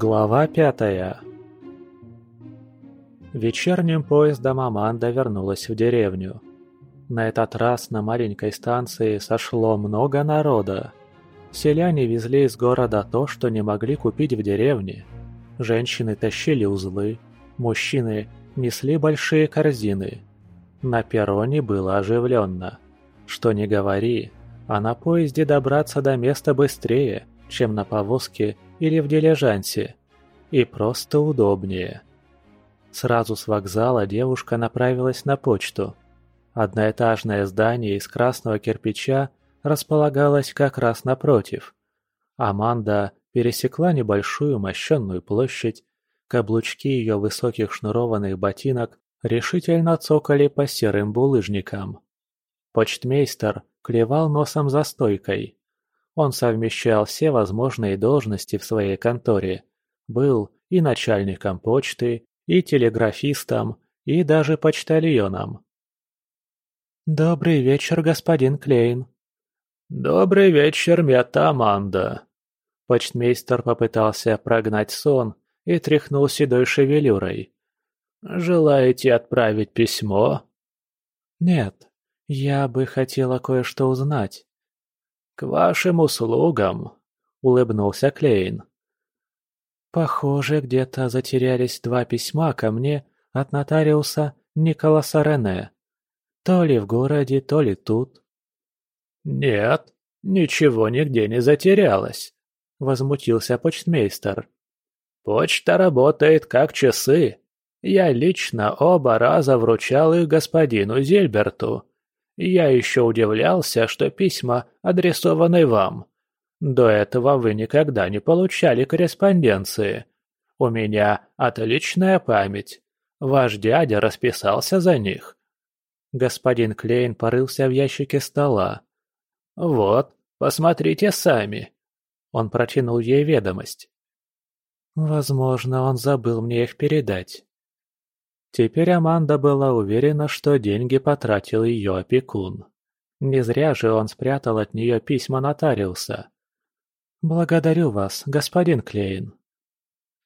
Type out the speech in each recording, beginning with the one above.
Глава пятая Вечерним поездом Аманда вернулась в деревню. На этот раз на маленькой станции сошло много народа. Селяне везли из города то, что не могли купить в деревне. Женщины тащили узлы, мужчины несли большие корзины. На перроне было оживленно. Что не говори, а на поезде добраться до места быстрее, чем на повозке или в дилижансе. И просто удобнее. Сразу с вокзала девушка направилась на почту. Одноэтажное здание из красного кирпича располагалось как раз напротив. Аманда пересекла небольшую мощенную площадь, каблучки ее высоких шнурованных ботинок решительно цокали по серым булыжникам. Почтмейстер клевал носом за стойкой. Он совмещал все возможные должности в своей конторе. Был и начальником почты, и телеграфистом, и даже почтальоном. «Добрый вечер, господин Клейн». «Добрый вечер, Мета Аманда». Почтмейстер попытался прогнать сон и тряхнул седой шевелюрой. «Желаете отправить письмо?» «Нет, я бы хотела кое-что узнать». «К вашим услугам», — улыбнулся Клейн. «Похоже, где-то затерялись два письма ко мне от нотариуса Николаса Рене. То ли в городе, то ли тут». «Нет, ничего нигде не затерялось», — возмутился почтмейстер. «Почта работает как часы. Я лично оба раза вручал их господину Зильберту. Я еще удивлялся, что письма адресованы вам. До этого вы никогда не получали корреспонденции. У меня отличная память. Ваш дядя расписался за них. Господин Клейн порылся в ящике стола. «Вот, посмотрите сами». Он протянул ей ведомость. «Возможно, он забыл мне их передать». Теперь Аманда была уверена, что деньги потратил ее опекун. Не зря же он спрятал от нее письма нотариуса. «Благодарю вас, господин Клейн».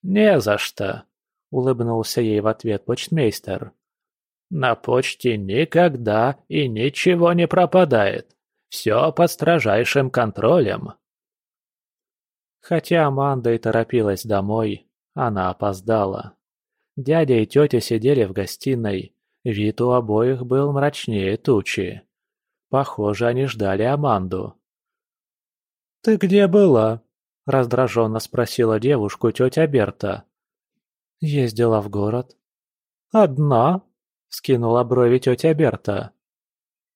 «Не за что», — улыбнулся ей в ответ почтмейстер. «На почте никогда и ничего не пропадает. Все под строжайшим контролем». Хотя Аманда и торопилась домой, она опоздала. Дядя и тетя сидели в гостиной. Вид у обоих был мрачнее тучи. Похоже, они ждали Аманду. «Ты где была?» – раздраженно спросила девушку тетя Берта. «Ездила в город». «Одна?» – скинула брови тетя Берта.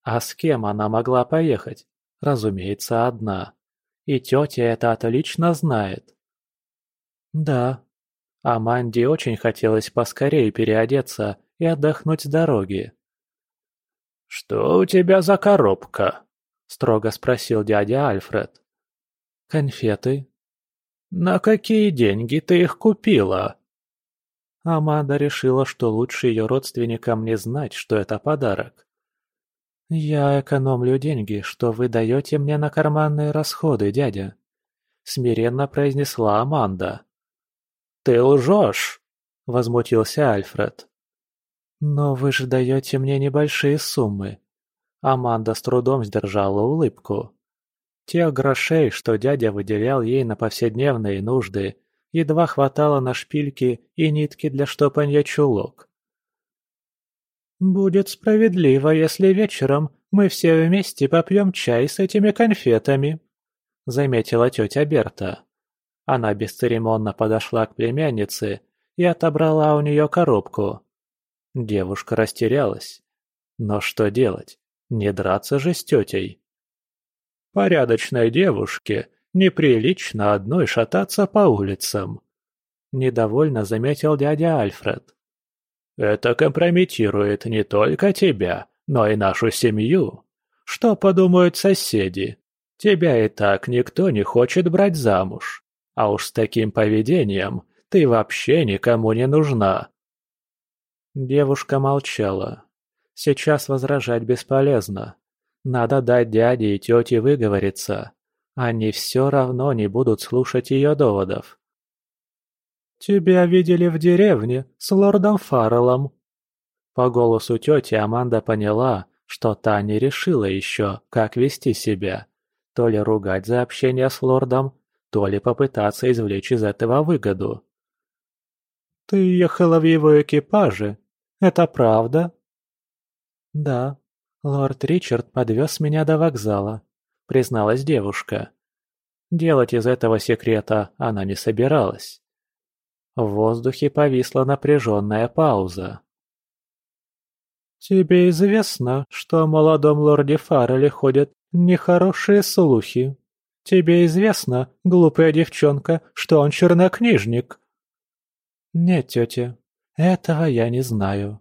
А с кем она могла поехать? Разумеется, одна. И тетя это отлично знает. «Да, Аманде очень хотелось поскорее переодеться и отдохнуть с дороги. «Что у тебя за коробка?» – строго спросил дядя Альфред. «Конфеты». «На какие деньги ты их купила?» Аманда решила, что лучше ее родственникам не знать, что это подарок. «Я экономлю деньги, что вы даете мне на карманные расходы, дядя», – смиренно произнесла Аманда. «Ты лжешь!» – возмутился Альфред. «Но вы же даете мне небольшие суммы». Аманда с трудом сдержала улыбку. Тех грошей, что дядя выделял ей на повседневные нужды, едва хватало на шпильки и нитки для штопанья чулок. «Будет справедливо, если вечером мы все вместе попьем чай с этими конфетами», — заметила тетя Берта. Она бесцеремонно подошла к племяннице и отобрала у нее коробку. Девушка растерялась. Но что делать? Не драться же с тетей. «Порядочной девушке неприлично одной шататься по улицам», – недовольно заметил дядя Альфред. «Это компрометирует не только тебя, но и нашу семью. Что подумают соседи? Тебя и так никто не хочет брать замуж. А уж с таким поведением ты вообще никому не нужна. Девушка молчала. Сейчас возражать бесполезно. Надо дать дяде и тете выговориться. Они все равно не будут слушать ее доводов. «Тебя видели в деревне с лордом Фарреллом». По голосу тети Аманда поняла, что та не решила еще, как вести себя. То ли ругать за общение с лордом, то ли попытаться извлечь из этого выгоду. «Ты ехала в его экипаже. Это правда?» «Да. Лорд Ричард подвез меня до вокзала», — призналась девушка. Делать из этого секрета она не собиралась. В воздухе повисла напряженная пауза. «Тебе известно, что о молодом лорде Фарреле ходят нехорошие слухи. Тебе известно, глупая девчонка, что он чернокнижник?» «Нет, тетя, этого я не знаю».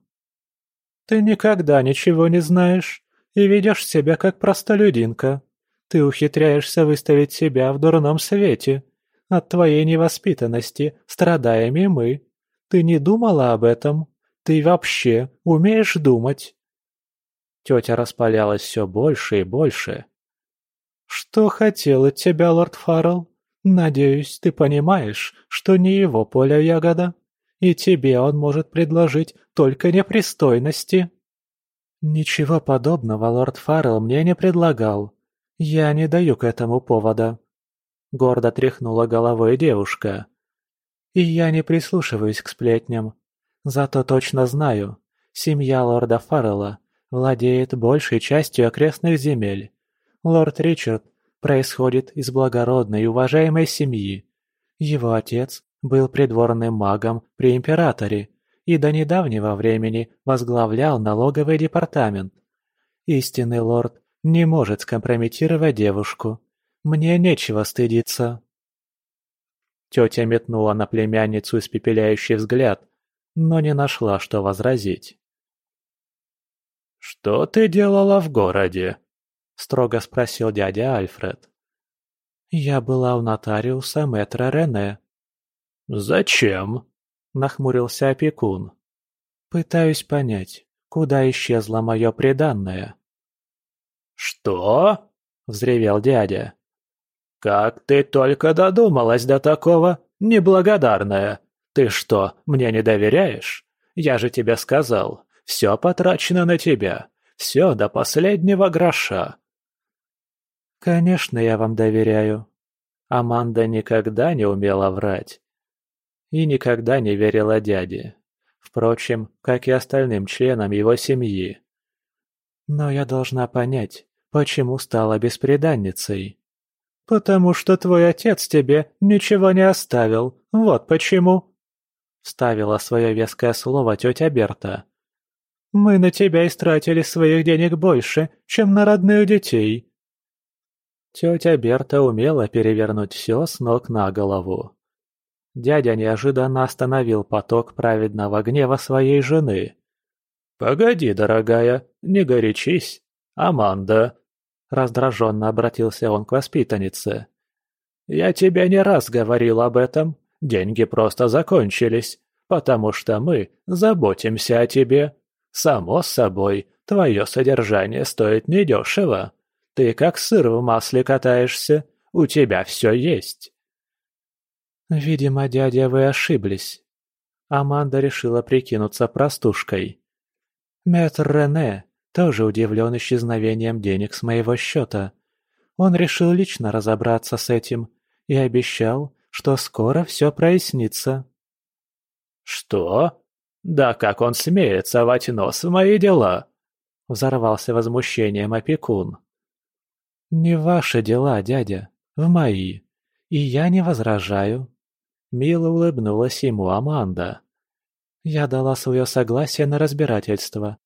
«Ты никогда ничего не знаешь и ведешь себя как простолюдинка. Ты ухитряешься выставить себя в дурном свете. От твоей невоспитанности страдаем и мы. Ты не думала об этом? Ты вообще умеешь думать?» Тетя распалялась все больше и больше. «Что хотел от тебя лорд Фаррелл? Надеюсь, ты понимаешь, что не его поле ягода, и тебе он может предложить только непристойности». «Ничего подобного лорд Фаррелл мне не предлагал. Я не даю к этому повода», — гордо тряхнула головой девушка. «И я не прислушиваюсь к сплетням. Зато точно знаю, семья лорда Фаррелла владеет большей частью окрестных земель. Лорд Ричард происходит из благородной и уважаемой семьи. Его отец был придворным магом при императоре и до недавнего времени возглавлял налоговый департамент. Истинный лорд не может скомпрометировать девушку. Мне нечего стыдиться. Тетя метнула на племянницу испепеляющий взгляд, но не нашла, что возразить. «Что ты делала в городе?» — строго спросил дядя Альфред. «Я была у нотариуса мэтра Рене». «Зачем?» — нахмурился опекун. «Пытаюсь понять, куда исчезло мое преданное». «Что?» — взревел дядя. «Как ты только додумалась до такого, неблагодарная! Ты что, мне не доверяешь? Я же тебе сказал, все потрачено на тебя, все до последнего гроша». «Конечно, я вам доверяю». Аманда никогда не умела врать. И никогда не верила дяде. Впрочем, как и остальным членам его семьи. Но я должна понять, почему стала беспреданницей. «Потому что твой отец тебе ничего не оставил, вот почему!» Вставила свое веское слово тетя Берта. «Мы на тебя истратили своих денег больше, чем на родных детей». Тетя Берта умела перевернуть все с ног на голову. Дядя неожиданно остановил поток праведного гнева своей жены. «Погоди, дорогая, не горячись. Аманда!» Раздраженно обратился он к воспитаннице. «Я тебе не раз говорил об этом. Деньги просто закончились, потому что мы заботимся о тебе. Само собой, твое содержание стоит недешево. Ты как сыр в масле катаешься, у тебя все есть». «Видимо, дядя, вы ошиблись». Аманда решила прикинуться простушкой. Мэтр Рене тоже удивлен исчезновением денег с моего счета. Он решил лично разобраться с этим и обещал, что скоро все прояснится. «Что? Да как он смеет совать нос в мои дела?» — взорвался возмущением опекун. «Не ваши дела, дядя, в мои. И я не возражаю». Мило улыбнулась ему Аманда. Я дала свое согласие на разбирательство.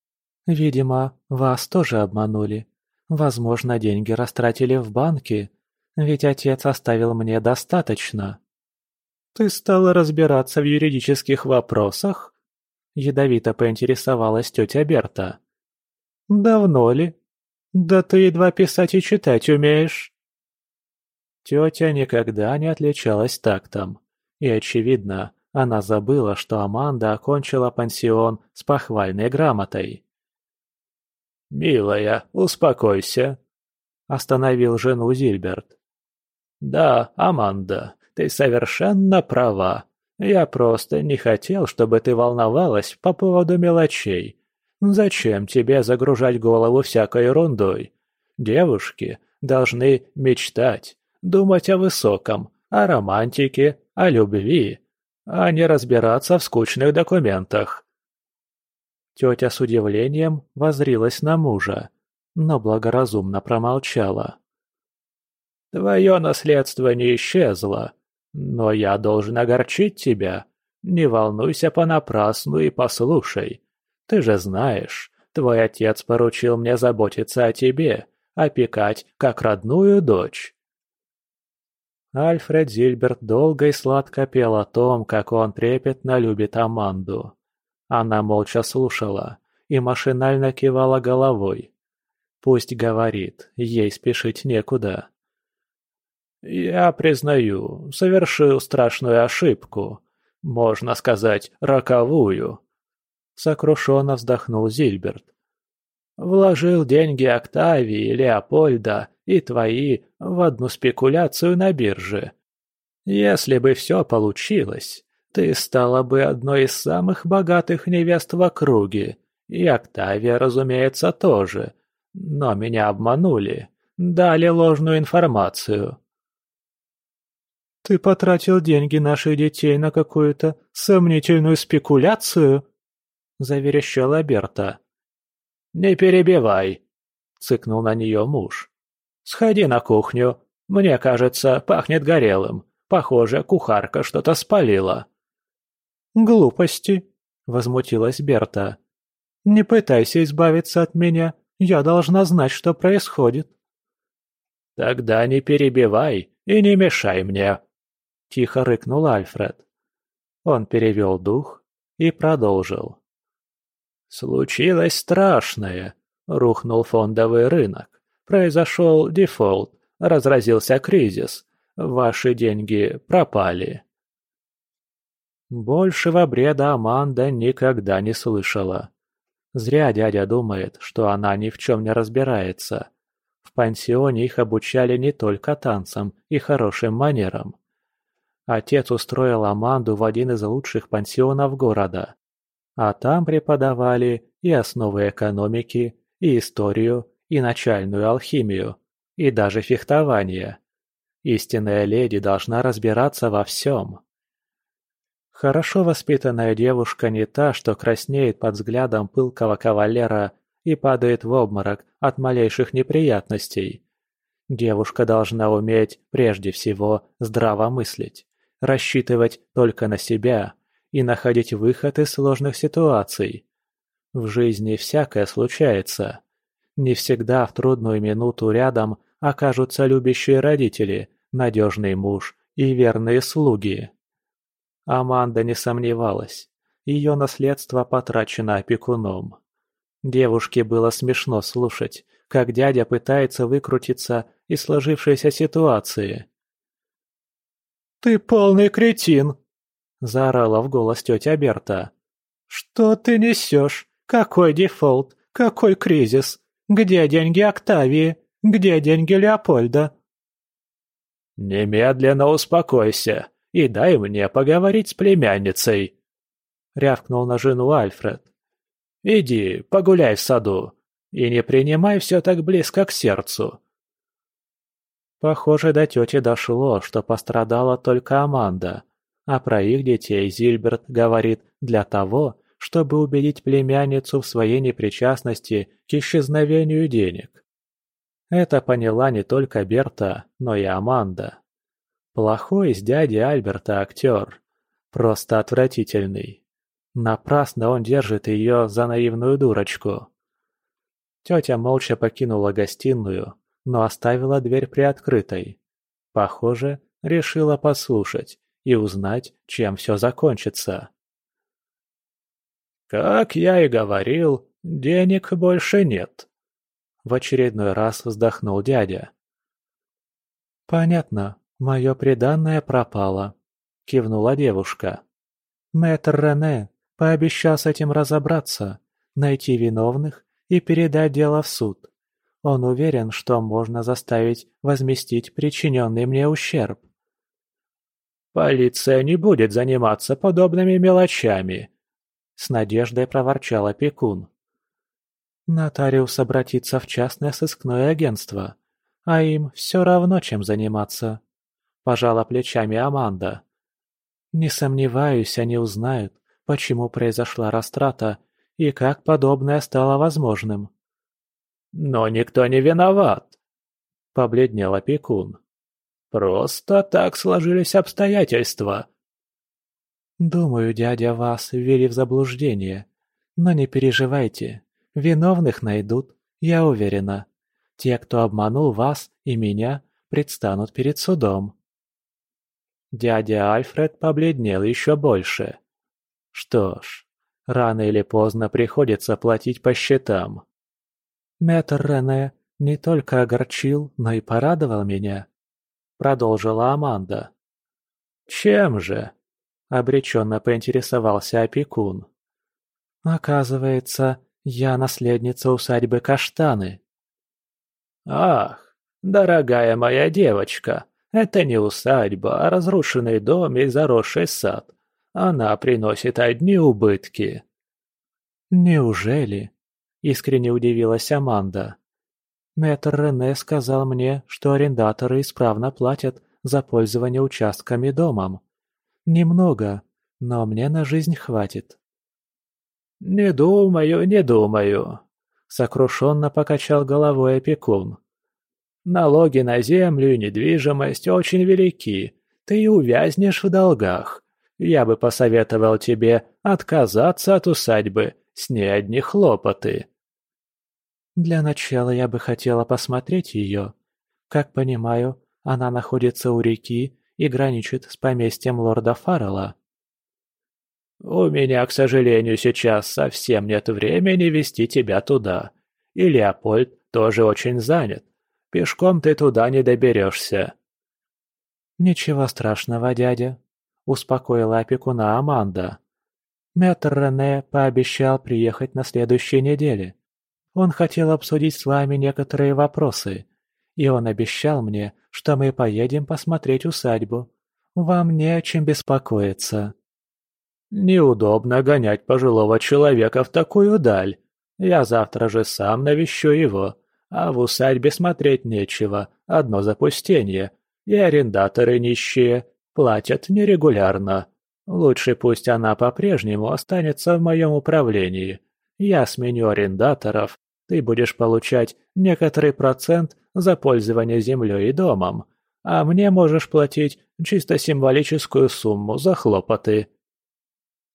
Видимо, вас тоже обманули. Возможно, деньги растратили в банке, ведь отец оставил мне достаточно. Ты стала разбираться в юридических вопросах? Ядовито поинтересовалась тетя Берта. Давно ли? Да ты едва писать и читать умеешь. Тетя никогда не отличалась тактом, и, очевидно, она забыла, что Аманда окончила пансион с похвальной грамотой. «Милая, успокойся», — остановил жену Зильберт. «Да, Аманда, ты совершенно права. Я просто не хотел, чтобы ты волновалась по поводу мелочей. Зачем тебе загружать голову всякой ерундой? Девушки должны мечтать, думать о высоком, о романтике, о любви, а не разбираться в скучных документах. Тетя с удивлением возрилась на мужа, но благоразумно промолчала. «Твое наследство не исчезло, но я должен огорчить тебя. Не волнуйся понапрасну и послушай. Ты же знаешь, твой отец поручил мне заботиться о тебе, опекать как родную дочь. Альфред Зильберт долго и сладко пел о том, как он трепетно любит Аманду. Она молча слушала и машинально кивала головой. Пусть говорит, ей спешить некуда. «Я признаю, совершил страшную ошибку. Можно сказать, роковую». Сокрушенно вздохнул Зильберт. «Вложил деньги Октавии, Леопольда и твои в одну спекуляцию на бирже. Если бы все получилось, ты стала бы одной из самых богатых невест в округе, и Октавия, разумеется, тоже. Но меня обманули, дали ложную информацию. «Ты потратил деньги наших детей на какую-то сомнительную спекуляцию?» – заверещала Берта. «Не перебивай!» – цыкнул на нее муж. «Сходи на кухню. Мне кажется, пахнет горелым. Похоже, кухарка что-то спалила». «Глупости!» – возмутилась Берта. «Не пытайся избавиться от меня. Я должна знать, что происходит». «Тогда не перебивай и не мешай мне», – тихо рыкнул Альфред. Он перевел дух и продолжил. «Случилось страшное. Рухнул фондовый рынок. Произошел дефолт. Разразился кризис. Ваши деньги пропали». Большего бреда Аманда никогда не слышала. Зря дядя думает, что она ни в чем не разбирается. В пансионе их обучали не только танцам и хорошим манерам. Отец устроил Аманду в один из лучших пансионов города. А там преподавали и основы экономики, и историю, и начальную алхимию, и даже фехтование. Истинная леди должна разбираться во всем. Хорошо воспитанная девушка не та, что краснеет под взглядом пылкого кавалера и падает в обморок от малейших неприятностей. Девушка должна уметь, прежде всего, здраво мыслить рассчитывать только на себя и находить выход из сложных ситуаций. В жизни всякое случается. Не всегда в трудную минуту рядом окажутся любящие родители, надежный муж и верные слуги. Аманда не сомневалась. Ее наследство потрачено опекуном. Девушке было смешно слушать, как дядя пытается выкрутиться из сложившейся ситуации. «Ты полный кретин!» – заорала в голос тетя Берта. «Что ты несешь? Какой дефолт? Какой кризис? Где деньги Октавии? Где деньги Леопольда?» «Немедленно успокойся и дай мне поговорить с племянницей», — рявкнул на жену Альфред. «Иди, погуляй в саду и не принимай все так близко к сердцу. Похоже, до тети дошло, что пострадала только Аманда, а про их детей Зильберт говорит для того, чтобы убедить племянницу в своей непричастности к исчезновению денег. Это поняла не только Берта, но и Аманда. Плохой из дяди Альберта актер. Просто отвратительный. Напрасно он держит ее за наивную дурочку. Тетя молча покинула гостиную, но оставила дверь приоткрытой. Похоже, решила послушать и узнать, чем все закончится. «Как я и говорил, денег больше нет», — в очередной раз вздохнул дядя. «Понятно, мое преданное пропало», — кивнула девушка. «Мэтр Рене пообещал с этим разобраться, найти виновных и передать дело в суд. Он уверен, что можно заставить возместить причиненный мне ущерб. Полиция не будет заниматься подобными мелочами!» С надеждой проворчал опекун. Нотариус обратится в частное сыскное агентство, а им все равно, чем заниматься. Пожала плечами Аманда. Не сомневаюсь, они узнают, почему произошла растрата и как подобное стало возможным. «Но никто не виноват», — побледнел опекун. «Просто так сложились обстоятельства». «Думаю, дядя вас ввели в заблуждение. Но не переживайте, виновных найдут, я уверена. Те, кто обманул вас и меня, предстанут перед судом». Дядя Альфред побледнел еще больше. Что ж, рано или поздно приходится платить по счетам. Мэтр Рене не только огорчил, но и порадовал меня, продолжила Аманда. Чем же? обреченно поинтересовался опекун. Оказывается, я наследница усадьбы Каштаны. Ах, дорогая моя девочка, это не усадьба, а разрушенный дом и заросший сад. Она приносит одни убытки». «Неужели?» – искренне удивилась Аманда. «Мэтр Рене сказал мне, что арендаторы исправно платят за пользование участками домом. Немного, но мне на жизнь хватит». «Не думаю, не думаю», – сокрушенно покачал головой опекун. Налоги на землю и недвижимость очень велики, ты увязнешь в долгах. Я бы посоветовал тебе отказаться от усадьбы, с ней одни хлопоты. Для начала я бы хотела посмотреть ее. Как понимаю, она находится у реки и граничит с поместьем лорда Фаррелла. «У меня, к сожалению, сейчас совсем нет времени вести тебя туда. И Леопольд тоже очень занят. Пешком ты туда не доберешься». «Ничего страшного, дядя», — успокоила опекуна Аманда. «Мэтр Рене пообещал приехать на следующей неделе. Он хотел обсудить с вами некоторые вопросы, и он обещал мне, что мы поедем посмотреть усадьбу. Вам не о чем беспокоиться». «Неудобно гонять пожилого человека в такую даль. Я завтра же сам навещу его. А в усадьбе смотреть нечего, одно запустение. И арендаторы нищие, платят нерегулярно. Лучше пусть она по-прежнему останется в моем управлении. Я сменю арендаторов, ты будешь получать некоторый процент за пользование землей и домом, а мне можешь платить чисто символическую сумму за хлопоты.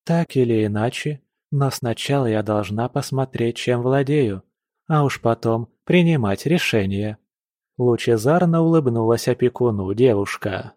Так или иначе, но сначала я должна посмотреть, чем владею, а уж потом принимать решение. Лучезарно улыбнулась опекуну девушка.